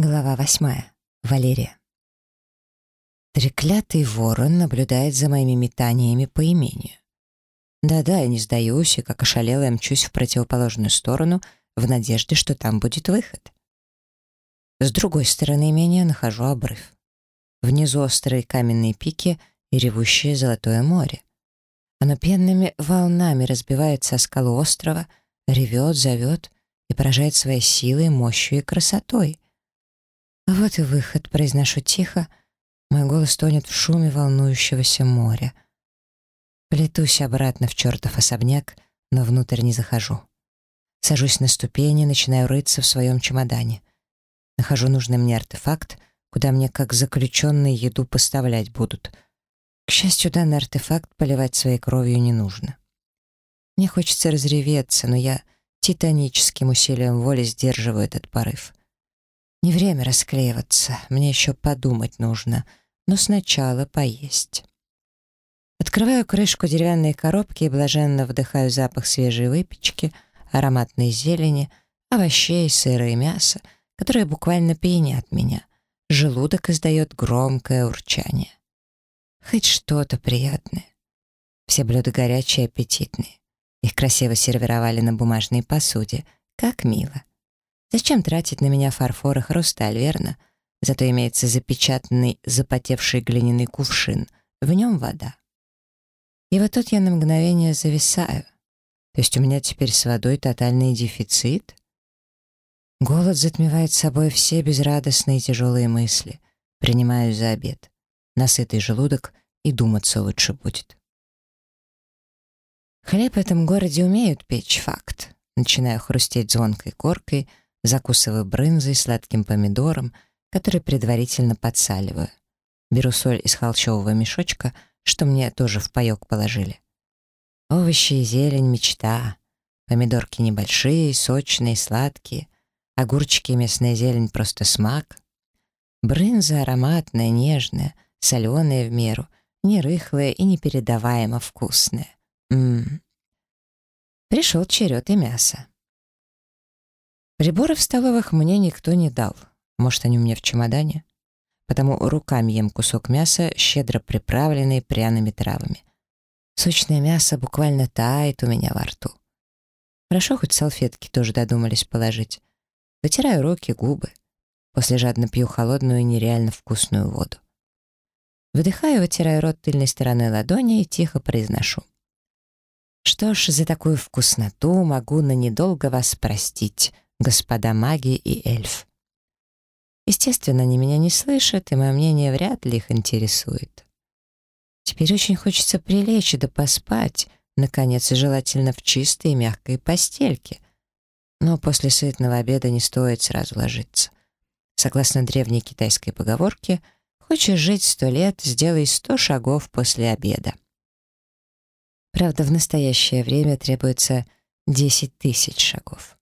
Глава восьмая. Валерия. Треклятый ворон наблюдает за моими метаниями по имению. Да-да, я не сдаюсь, и как ошалелая мчусь в противоположную сторону в надежде, что там будет выход. С другой стороны имения нахожу обрыв. Внизу острые каменные пики и ревущее золотое море. Оно пенными волнами разбивается о скалу острова, ревет, зовет и поражает своей силой, мощью и красотой — вот и выход, произношу тихо. Мой голос тонет в шуме волнующегося моря. Плетусь обратно в чертов особняк, но внутрь не захожу. Сажусь на ступени, начинаю рыться в своем чемодане. Нахожу нужный мне артефакт, куда мне как заключенный еду поставлять будут. К счастью, данный артефакт поливать своей кровью не нужно. Мне хочется разреветься, но я титаническим усилием воли сдерживаю этот порыв. Не время расклеиваться, мне еще подумать нужно, но сначала поесть. Открываю крышку деревянной коробки и блаженно вдыхаю запах свежей выпечки, ароматной зелени, овощей, сыра и мяса, которые буквально пьянят меня. Желудок издает громкое урчание. Хоть что-то приятное. Все блюда горячие и аппетитные. Их красиво сервировали на бумажной посуде. Как мило. Зачем тратить на меня фарфор и хрусталь, верно? Зато имеется запечатанный, запотевший глиняный кувшин. В нем вода. И вот тут я на мгновение зависаю. То есть у меня теперь с водой тотальный дефицит? Голод затмевает собой все безрадостные тяжелые мысли. Принимаю за обед. Насытый желудок и думаться лучше будет. Хлеб в этом городе умеют печь, факт. Начинаю хрустеть звонкой коркой — закусываю брынзой, сладким помидором, который предварительно подсаливаю. Беру соль из холчевого мешочка, что мне тоже в паёк положили. Овощи и зелень — мечта. Помидорки небольшие, сочные, сладкие. Огурчики и местная зелень — просто смак. Брынза ароматная, нежная, соленая в меру, не рыхлая и непередаваемо вкусная. Ммм. Пришел черед и мяса. Приборов столовых мне никто не дал. Может, они у меня в чемодане? Потому руками ем кусок мяса, щедро приправленный пряными травами. Сочное мясо буквально тает у меня во рту. Хорошо, хоть салфетки тоже додумались положить. Вытираю руки, губы. После жадно пью холодную и нереально вкусную воду. Выдыхаю, вытираю рот тыльной стороной ладони и тихо произношу. Что ж, за такую вкусноту могу на недолго вас простить господа маги и эльф. Естественно, они меня не слышат, и мое мнение вряд ли их интересует. Теперь очень хочется прилечь да поспать, наконец, и желательно в чистой и мягкой постельке. Но после сытного обеда не стоит сразу ложиться. Согласно древней китайской поговорке, хочешь жить сто лет, сделай сто шагов после обеда. Правда, в настоящее время требуется десять тысяч шагов.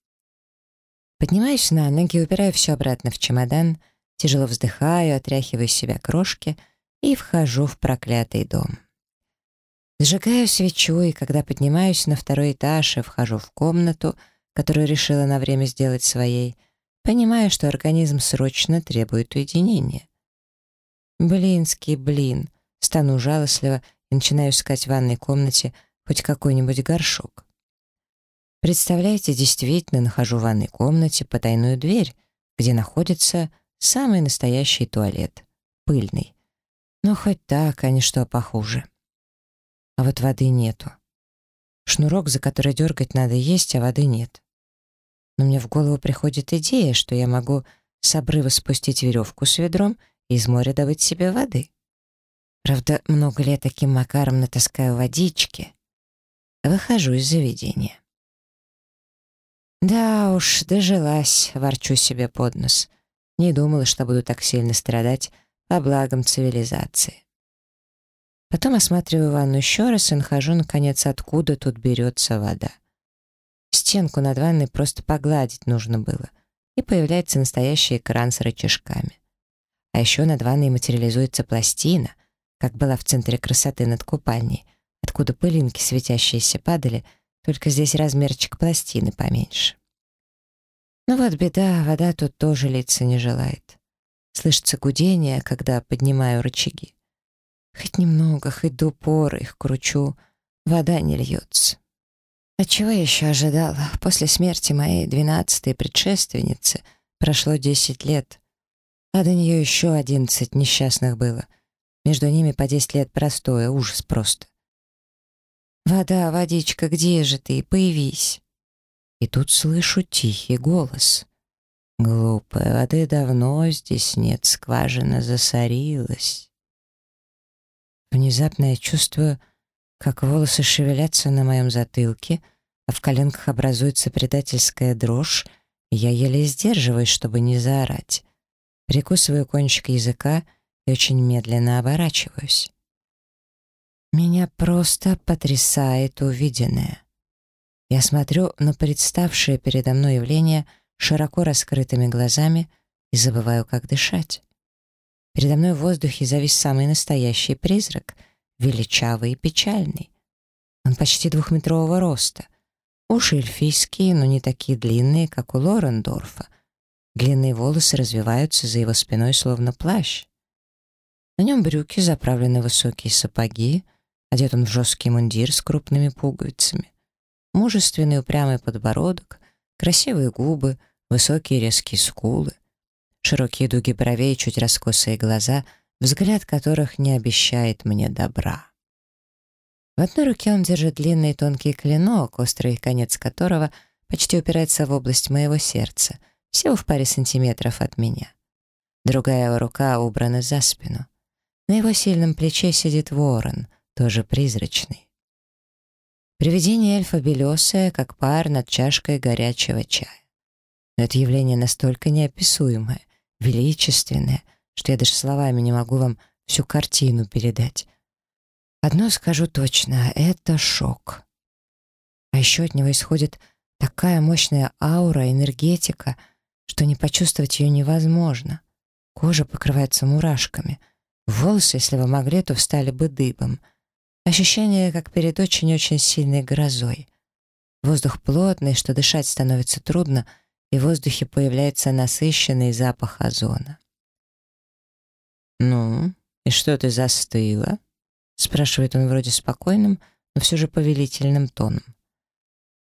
Поднимаюсь на ноги, убираю все обратно в чемодан, тяжело вздыхаю, отряхиваю с себя крошки и вхожу в проклятый дом. Зажигаю свечу, и когда поднимаюсь на второй этаж и вхожу в комнату, которую решила на время сделать своей, понимаю, что организм срочно требует уединения. Блинский блин, стану жалостливо и начинаю искать в ванной комнате хоть какой-нибудь горшок. Представляете, действительно нахожу в ванной комнате потайную дверь, где находится самый настоящий туалет. Пыльный. Но хоть так, а не что похуже. А вот воды нету. Шнурок, за который дергать надо, есть, а воды нет. Но мне в голову приходит идея, что я могу с обрыва спустить веревку с ведром и из моря добыть себе воды. Правда, много лет таким макаром натаскаю водички. Выхожу из заведения. Да уж, дожилась, ворчу себе под нос. Не думала, что буду так сильно страдать по благам цивилизации. Потом осматриваю ванну еще раз и нахожу, наконец, откуда тут берется вода. Стенку над ванной просто погладить нужно было, и появляется настоящий экран с рычажками. А еще над ванной материализуется пластина, как была в центре красоты над купальней, откуда пылинки светящиеся падали — только здесь размерчик пластины поменьше. Но вот беда, вода тут тоже литься не желает. Слышится гудение, когда поднимаю рычаги. Хоть немного, хоть до упора их кручу, вода не льется. А чего я еще ожидала? После смерти моей двенадцатой предшественницы прошло десять лет, а до нее еще одиннадцать несчастных было. Между ними по десять лет простое, ужас просто. «Вода, водичка, где же ты? Появись!» И тут слышу тихий голос. «Глупая, воды давно здесь нет, скважина засорилась». Внезапно я чувствую, как волосы шевелятся на моем затылке, а в коленках образуется предательская дрожь, и я еле сдерживаюсь, чтобы не заорать. Прикусываю кончик языка и очень медленно оборачиваюсь. Меня просто потрясает увиденное. Я смотрю на представшее передо мной явление широко раскрытыми глазами и забываю, как дышать. Передо мной в воздухе завис самый настоящий призрак, величавый и печальный. Он почти двухметрового роста. Уши эльфийские, но не такие длинные, как у Лорендорфа. Длинные волосы развиваются за его спиной, словно плащ. На нем брюки, заправлены высокие сапоги, одет он в жесткий мундир с крупными пуговицами. Мужественный упрямый подбородок, красивые губы, высокие резкие скулы, широкие дуги бровей, чуть раскосые глаза, взгляд которых не обещает мне добра. В одной руке он держит длинный тонкий клинок, острый конец которого почти упирается в область моего сердца, всего в паре сантиметров от меня. Другая его рука убрана за спину. На его сильном плече сидит ворон, тоже призрачный. Привидение эльфа белесое, как пар над чашкой горячего чая. Но это явление настолько неописуемое, величественное, что я даже словами не могу вам всю картину передать. Одно скажу точно — это шок. А еще от него исходит такая мощная аура, энергетика, что не почувствовать ее невозможно. Кожа покрывается мурашками. Волосы, если вы могли, то встали бы дыбом — Ощущение, как перед очень-очень сильной грозой. Воздух плотный, что дышать становится трудно, и в воздухе появляется насыщенный запах озона. «Ну, и что ты застыла?» — спрашивает он вроде спокойным, но все же повелительным тоном.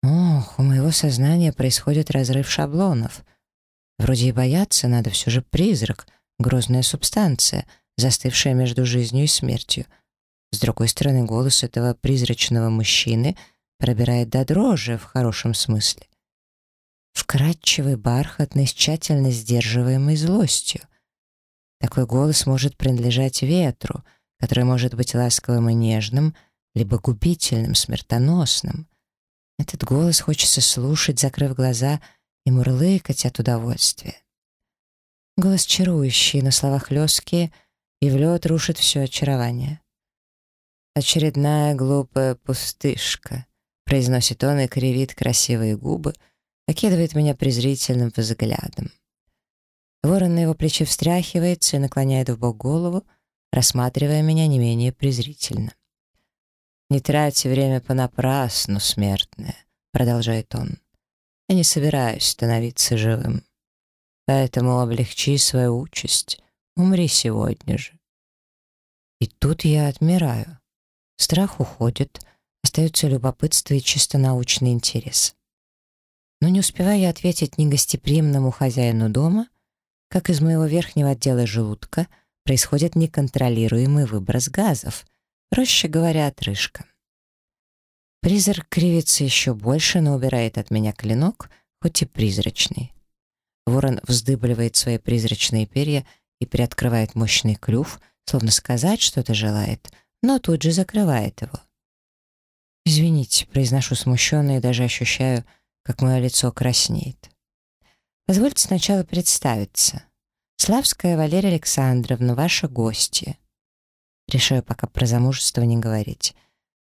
«Ох, у моего сознания происходит разрыв шаблонов. Вроде и бояться надо все же призрак, грозная субстанция, застывшая между жизнью и смертью — с другой стороны, голос этого призрачного мужчины пробирает до дрожи в хорошем смысле. Вкрадчивый, бархатный, с тщательно сдерживаемой злостью. Такой голос может принадлежать ветру, который может быть ласковым и нежным, либо губительным, смертоносным. Этот голос хочется слушать, закрыв глаза и мурлыкать от удовольствия. Голос чарующий, на словах лёгкие, и в лед рушит все очарование. «Очередная глупая пустышка», — произносит он и кривит красивые губы, окидывает меня презрительным взглядом. Ворон на его плече встряхивается и наклоняет в бок голову, рассматривая меня не менее презрительно. «Не трати время понапрасну, смертная», — продолжает он. «Я не собираюсь становиться живым. Поэтому облегчи свою участь, умри сегодня же». И тут я отмираю. Страх уходит, остается любопытство и чисто научный интерес. Но не успеваю я ответить негостеприимному хозяину дома, как из моего верхнего отдела желудка происходит неконтролируемый выброс газов, проще говоря, отрыжка. Призрак кривится еще больше, но убирает от меня клинок, хоть и призрачный. Ворон вздыбливает свои призрачные перья и приоткрывает мощный клюв, словно сказать что-то желает — но тут же закрывает его. «Извините», — произношу смущенно и даже ощущаю, как мое лицо краснеет. «Позвольте сначала представиться. Славская Валерия Александровна, ваша гостья». Решаю пока про замужество не говорить.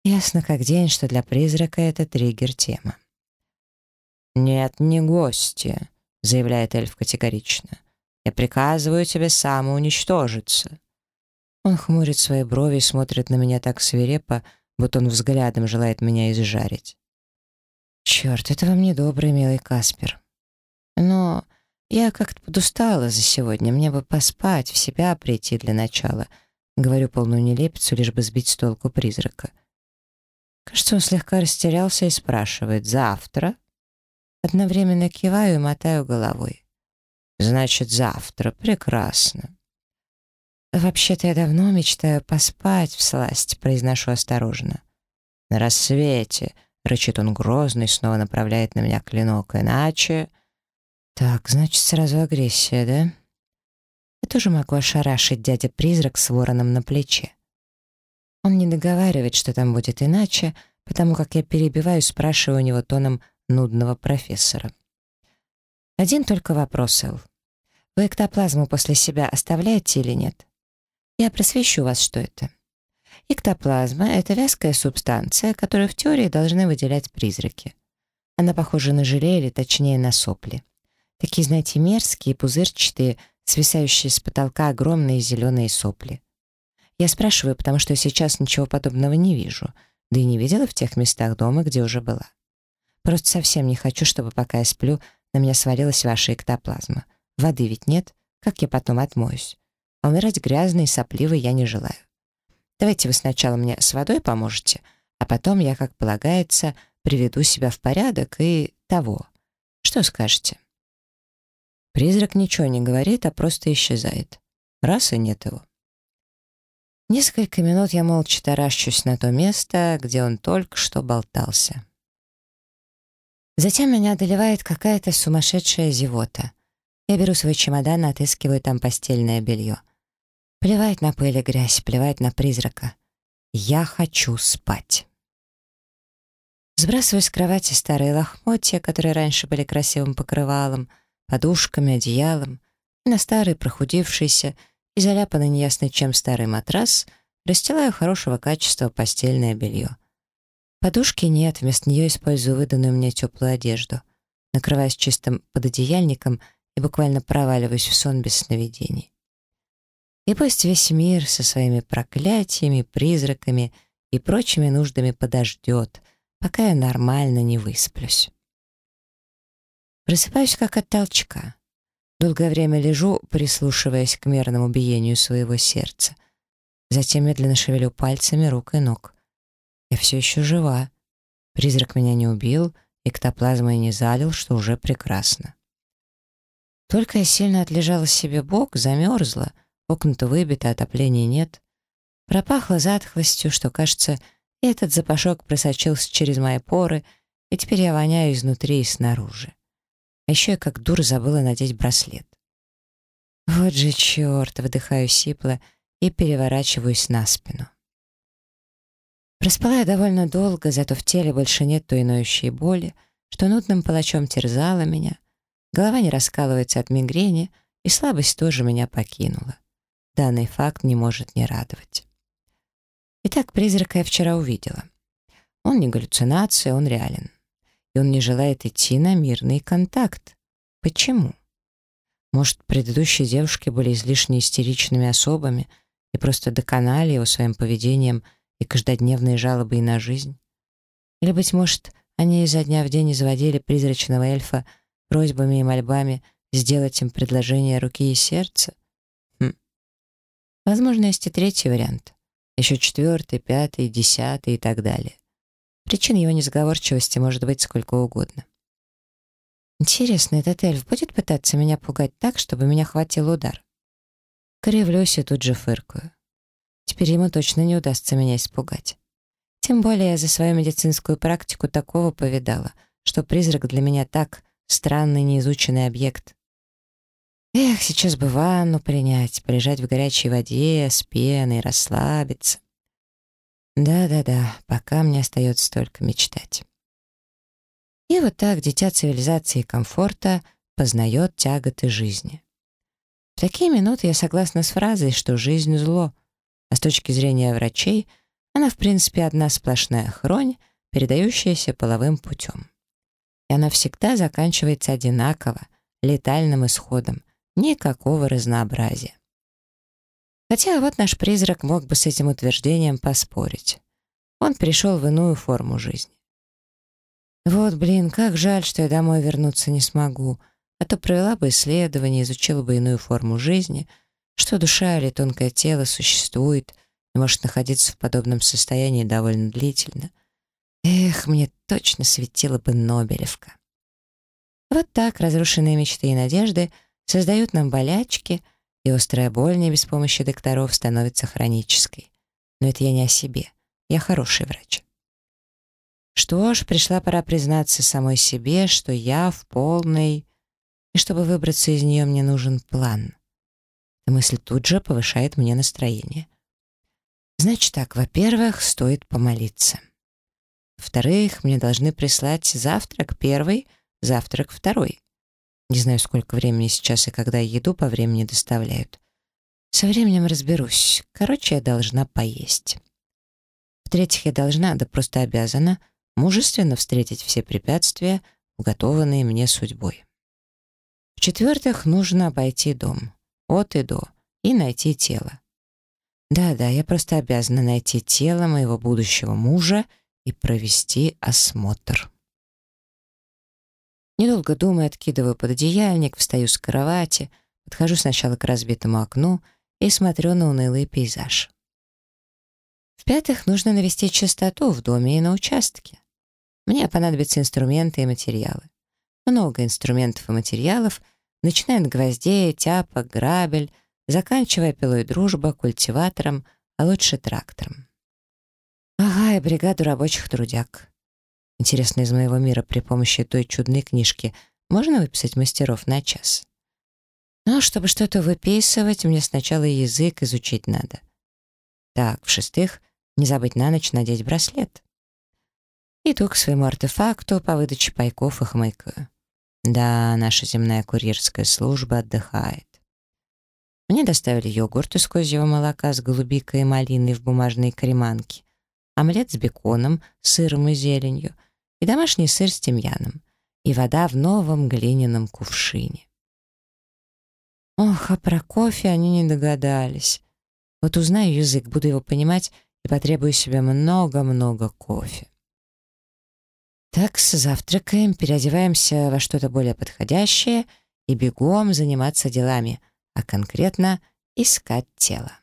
Ясно как день, что для призрака это триггер-тема. «Нет, не гостья», — заявляет эльф категорично. «Я приказываю тебе самоуничтожиться». Он хмурит свои брови и смотрит на меня так свирепо, будто он взглядом желает меня изжарить. Черт, это вам не добрый, милый Каспер. Но я как-то подустала за сегодня, мне бы поспать, в себя прийти для начала. Говорю полную нелепицу, лишь бы сбить с толку призрака. Кажется, он слегка растерялся и спрашивает «Завтра?» Одновременно киваю и мотаю головой. «Значит, завтра. Прекрасно». «Вообще-то я давно мечтаю поспать в сласть», — произношу осторожно. «На рассвете», — рычит он грозно и снова направляет на меня клинок, «иначе...» «Так, значит, сразу агрессия, да?» Я тоже могу ошарашить дядя-призрак с вороном на плече. Он не договаривает, что там будет иначе, потому как я перебиваю, спрашиваю у него тоном нудного профессора. Один только вопрос, Эл. Вы эктоплазму после себя оставляете или нет? Я просвещу вас, что это. Эктоплазма — это вязкая субстанция, которую в теории должны выделять призраки. Она похожа на желе или точнее на сопли. Такие, знаете, мерзкие, пузырчатые, свисающие с потолка огромные зеленые сопли. Я спрашиваю, потому что сейчас ничего подобного не вижу, да и не видела в тех местах дома, где уже была. Просто совсем не хочу, чтобы пока я сплю, на меня свалилась ваша эктоплазма. Воды ведь нет, как я потом отмоюсь? А умирать грязной и сопливой я не желаю. Давайте вы сначала мне с водой поможете, а потом я, как полагается, приведу себя в порядок и того. Что скажете? Призрак ничего не говорит, а просто исчезает. Раз и нет его. Несколько минут я молча таращусь на то место, где он только что болтался. Затем меня одолевает какая-то сумасшедшая зевота. Я беру свой чемодан и отыскиваю там постельное белье. Плевать на пыль и грязь, плевать на призрака. Я хочу спать. Сбрасываю с кровати старые лохмотья, которые раньше были красивым покрывалом, подушками, одеялом, на старый прохудившийся, и заляпанный неясно чем старый матрас расстилаю хорошего качества постельное белье. Подушки нет, вместо нее использую выданную мне теплую одежду. Накрываюсь чистым пододеяльником и буквально проваливаюсь в сон без сновидений. И пусть весь мир со своими проклятиями, призраками и прочими нуждами подождет, пока я нормально не высплюсь. Просыпаюсь как от толчка. Долгое время лежу, прислушиваясь к мерному биению своего сердца. Затем медленно шевелю пальцами рук и ног. Я все еще жива. Призрак меня не убил, эктоплазмой не залил, что уже прекрасно. Только я сильно отлежала себе бок, замерзла, окна-то выбиты, отопления нет. Пропахло затхлостью, что, кажется, этот запашок просочился через мои поры, и теперь я воняю изнутри и снаружи. А еще я как дура забыла надеть браслет. Вот же черт, выдыхаю сипло и переворачиваюсь на спину. Проспала я довольно долго, зато в теле больше нет той ноющей боли, что нудным палачом терзала меня. Голова не раскалывается от мигрени, и слабость тоже меня покинула. Данный факт не может не радовать. Итак, призрака я вчера увидела. Он не галлюцинация, он реален и он не желает идти на мирный контакт. Почему? Может, предыдущие девушки были излишне истеричными особами и просто доконали его своим поведением и каждодневной жалобой на жизнь? Или, быть может, они изо дня в день изводили призрачного эльфа просьбами и мольбами сделать им предложение руки и сердца? Возможно, есть и третий вариант. Еще четвертый, пятый, десятый и так далее. Причин его несговорчивости может быть сколько угодно. Интересно, этот эльф будет пытаться меня пугать так, чтобы меня хватил удар? Кривлюсь и тут же фыркаю. Теперь ему точно не удастся меня испугать. Тем более я за свою медицинскую практику такого повидала, что призрак для меня так странный неизученный объект. Эх, сейчас бы ванну принять, полежать в горячей воде, с пеной, расслабиться. Да-да-да, пока мне остается только мечтать. И вот так дитя цивилизации и комфорта познает тяготы жизни. В такие минуты я согласна с фразой, что жизнь — зло, а с точки зрения врачей она, в принципе, одна сплошная хронь, передающаяся половым путем. И она всегда заканчивается одинаково, летальным исходом, никакого разнообразия. Хотя вот наш призрак мог бы с этим утверждением поспорить. Он пришел в иную форму жизни. Вот, блин, как жаль, что я домой вернуться не смогу. а то провела бы исследование, изучила бы иную форму жизни, что душа или тонкое тело существует и может находиться в подобном состоянии довольно длительно. Эх, мне точно светила бы Нобелевка. Вот так разрушенные мечты и надежды создают нам болячки, и острая боль не без помощи докторов становится хронической. Но это я не о себе. Я хороший врач. Что ж, пришла пора признаться самой себе, что я в полной... И чтобы выбраться из нее, мне нужен план. Эта мысль тут же повышает мне настроение. Значит так, во-первых, стоит помолиться. Во-вторых, мне должны прислать завтрак первый, завтрак второй. Не знаю, сколько времени сейчас и когда еду по времени доставляют. Со временем разберусь. Короче, я должна поесть. В-третьих, я должна, да просто обязана, мужественно встретить все препятствия, уготованные мне судьбой. В-четвертых, нужно обойти дом, от и до, и найти тело. Да-да, я просто обязана найти тело моего будущего мужа и провести осмотр. Недолго думая, откидываю пододеяльник, встаю с кровати, подхожу сначала к разбитому окну и смотрю на унылый пейзаж. В-пятых, нужно навести чистоту в доме и на участке. Мне понадобятся инструменты и материалы. Много инструментов и материалов, начиная от гвоздей, тяпок, грабель, заканчивая пилой дружба, культиватором, а лучше трактором. Ага, и бригаду рабочих трудяг. Интересно, из моего мира при помощи той чудной книжки можно выписать мастеров на час? Но чтобы что-то выписывать, мне сначала язык изучить надо. Так, в-шестых, не забыть на ночь надеть браслет. Иду к своему артефакту по выдаче пайков и хмыкаю. Да, наша земная курьерская служба отдыхает. Мне доставили йогурт из козьего молока с голубикой и малиной в бумажной креманке, омлет с беконом, сыром и зеленью — и домашний сыр с тимьяном, и вода в новом глиняном кувшине. Ох, а про кофе они не догадались. Вот узнаю язык, буду его понимать и потребую себе много-много кофе. Так, завтракаем, переодеваемся во что-то более подходящее и бегом заниматься делами, а конкретно искать тело.